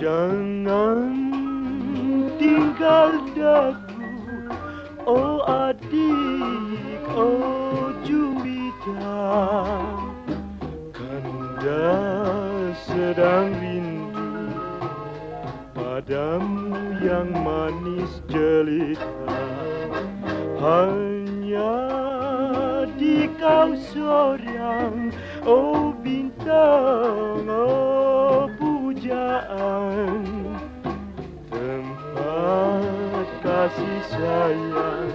Jangan tinggal daku Oh adik, oh jumita Kanda sedang rindu Padamu yang manis jelita. Hanya kau seorang Oh bintang, oh pujaan. Tempat kasih sayang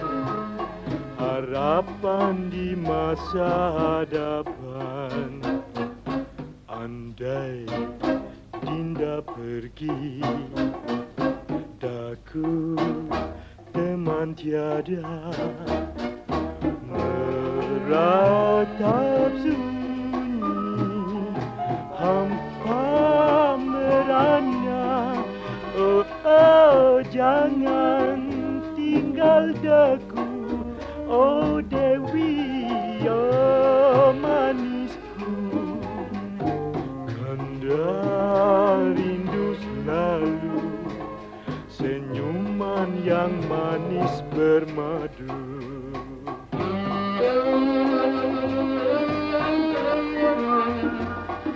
harapan di masa hadapan. Andai Dinda pergi Daku teman tiada Meratap sunyi Hampa merana Oh, oh jangan tinggal daku Oh Dewi, oh manisku. Kanda rindu selalu Senyuman yang manis bermadu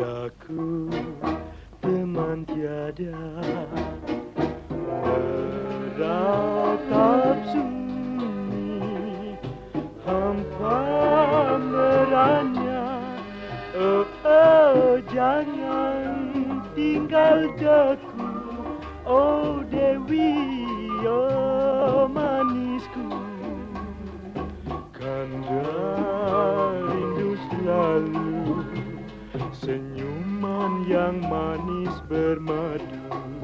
Daku teman tiada. Meratap sunyi Hampa merana Oh, oh jangan tinggal daku Oh Dewi, oh manisku. Kanda Senyuman yang manis bermadu